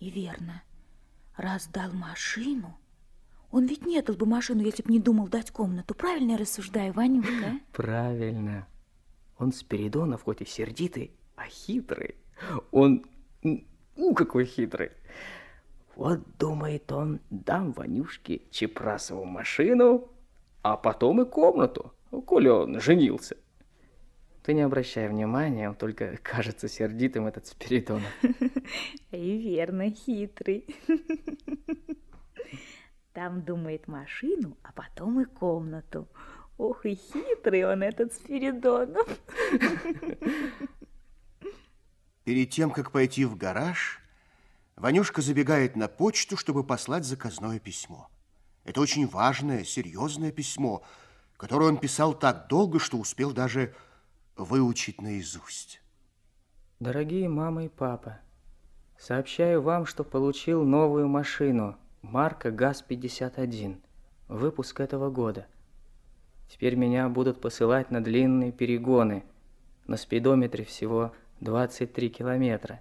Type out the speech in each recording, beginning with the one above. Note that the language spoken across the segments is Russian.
И верно, раз дал машину, он ведь не дал бы машину, если бы не думал дать комнату. Правильно я рассуждаю, Ванюшка? А? Правильно. Он Спиридонов хоть и сердитый, а хитрый. Он, у, какой хитрый. Вот, думает он, дам Ванюшке Чепрасову машину, а потом и комнату, коли он женился. Ты не обращай внимания, он только кажется сердитым, этот Спиридонов. И верно, хитрый. Там думает машину, а потом и комнату. Ох и хитрый он, этот Спиридонов. Перед тем, как пойти в гараж, Ванюшка забегает на почту, чтобы послать заказное письмо. Это очень важное, серьезное письмо, которое он писал так долго, что успел даже выучить наизусть. Дорогие мама и папа, сообщаю вам, что получил новую машину – марка ГАЗ-51, выпуск этого года. Теперь меня будут посылать на длинные перегоны. На спидометре всего 23 километра.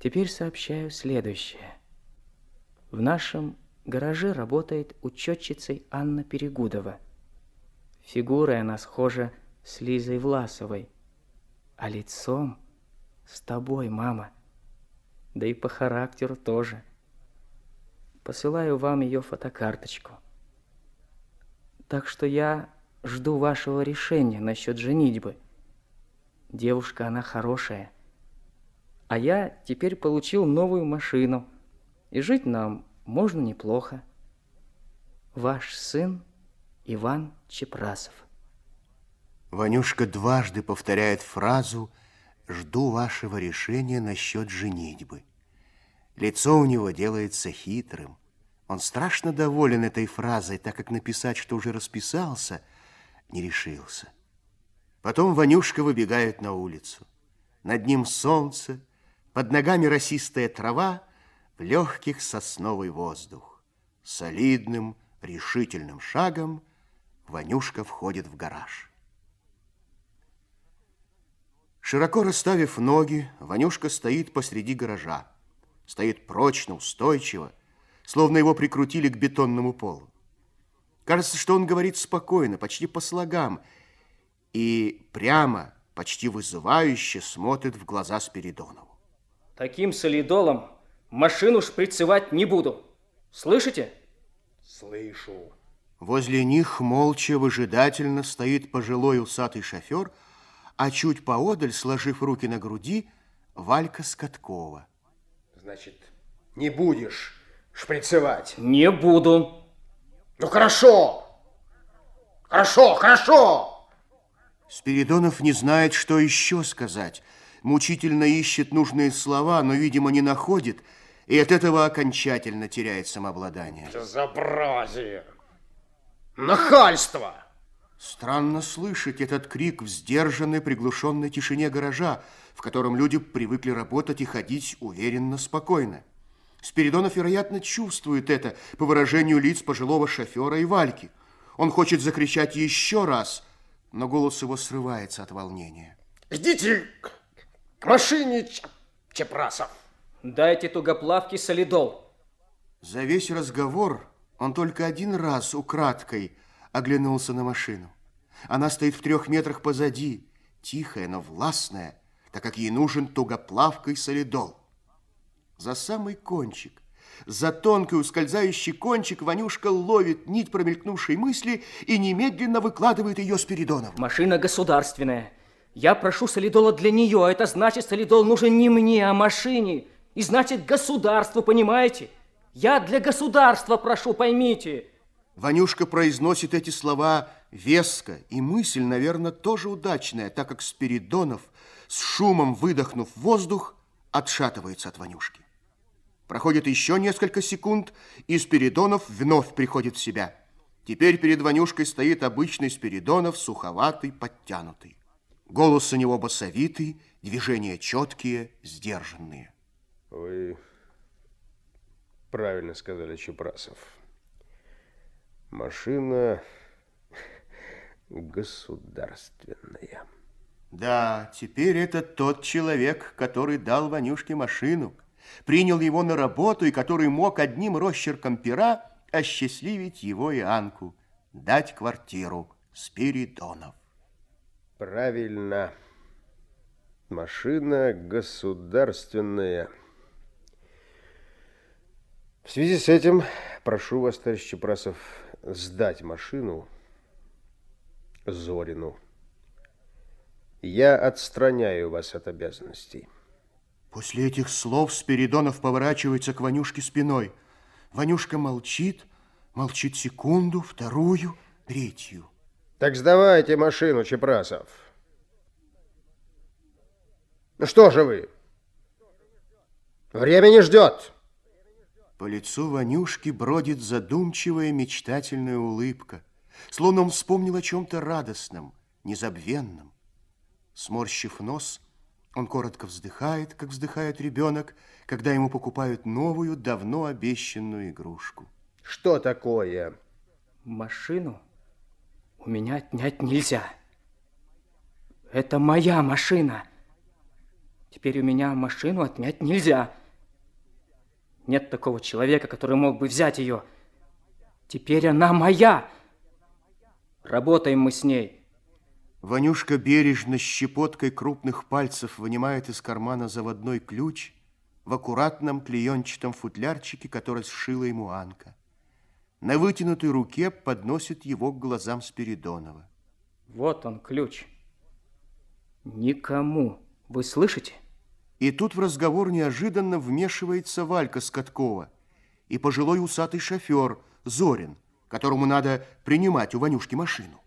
Теперь сообщаю следующее. В нашем гараже работает учетчицей Анна Перегудова. Фигурой она схожа с Лизой Власовой, а лицом с тобой, мама. Да и по характеру тоже – Посылаю вам ее фотокарточку. Так что я жду вашего решения насчет женитьбы. Девушка, она хорошая. А я теперь получил новую машину. И жить нам можно неплохо. Ваш сын Иван Чепрасов. Ванюшка дважды повторяет фразу «Жду вашего решения насчет женитьбы». Лицо у него делается хитрым. Он страшно доволен этой фразой, так как написать, что уже расписался, не решился. Потом Ванюшка выбегает на улицу. Над ним солнце, под ногами росистая трава, в легких сосновый воздух. Солидным, решительным шагом Ванюшка входит в гараж. Широко расставив ноги, Ванюшка стоит посреди гаража стоит прочно, устойчиво, словно его прикрутили к бетонному полу. Кажется, что он говорит спокойно, почти по слогам, и прямо, почти вызывающе смотрит в глаза Спиридонову. Таким солидолом машину шприцевать не буду. Слышите? Слышу. Возле них молча, выжидательно стоит пожилой усатый шофер, а чуть поодаль, сложив руки на груди, Валька Скоткова. Значит, не будешь шприцевать? Не буду. Ну, хорошо. Хорошо, хорошо. Спиридонов не знает, что еще сказать. Мучительно ищет нужные слова, но, видимо, не находит, и от этого окончательно теряет самообладание. Безобразие! Нахальство! Странно слышать этот крик в сдержанной, приглушенной тишине гаража, в котором люди привыкли работать и ходить уверенно, спокойно. Спиридонов, вероятно, чувствует это по выражению лиц пожилого шофера и Вальки. Он хочет закричать еще раз, но голос его срывается от волнения. Идите к машине, Чепрасов. Дайте тугоплавки солидол. За весь разговор он только один раз украдкой оглянулся на машину. Она стоит в трех метрах позади, тихая, но властная, так как ей нужен тугоплавкой солидол. За самый кончик, за тонкий ускользающий кончик Ванюшка ловит нить промелькнувшей мысли и немедленно выкладывает ее Спиридонов. Машина государственная. Я прошу солидола для нее, а это значит, солидол нужен не мне, а машине. И значит, государству, понимаете? Я для государства прошу, поймите. Ванюшка произносит эти слова веско, и мысль, наверное, тоже удачная, так как Спиридонов, с шумом выдохнув воздух, отшатывается от Ванюшки. Проходит еще несколько секунд, и Спиридонов вновь приходит в себя. Теперь перед Ванюшкой стоит обычный Спиридонов, суховатый, подтянутый. Голос у него басовитый, движения четкие, сдержанные. Вы правильно сказали, Чепрасов. Машина государственная. Да, теперь это тот человек, который дал Ванюшке машину. принял его на работу и который мог одним росчерком пера осчастливить его и Анку, дать квартиру Спиридонов. Правильно. Машина государственная. В связи с этим прошу вас, товарищ Чепрасов, сдать машину Зорину. Я отстраняю вас от обязанностей. После этих слов Спиридонов поворачивается к Ванюшке спиной. Ванюшка молчит, молчит секунду, вторую, третью. Так сдавайте машину, Чепрасов. Ну что же вы? Время не ждет. По лицу Ванюшки бродит задумчивая мечтательная улыбка, словно он вспомнил о чем-то радостном, незабвенном. Сморщив нос, он коротко вздыхает, как вздыхает ребенок, когда ему покупают новую, давно обещанную игрушку. Что такое? Машину у меня отнять нельзя. Это моя машина. Теперь у меня машину отнять нельзя. Нет такого человека, который мог бы взять ее. Теперь она моя. Работаем мы с ней. Ванюшка бережно щепоткой крупных пальцев вынимает из кармана заводной ключ в аккуратном клеенчатом футлярчике, который сшила ему Анка. На вытянутой руке подносит его к глазам Спиридонова. Вот он, ключ. Никому. Вы слышите? И тут в разговор неожиданно вмешивается Валька Скоткова и пожилой усатый шофер Зорин, которому надо принимать у Ванюшки машину.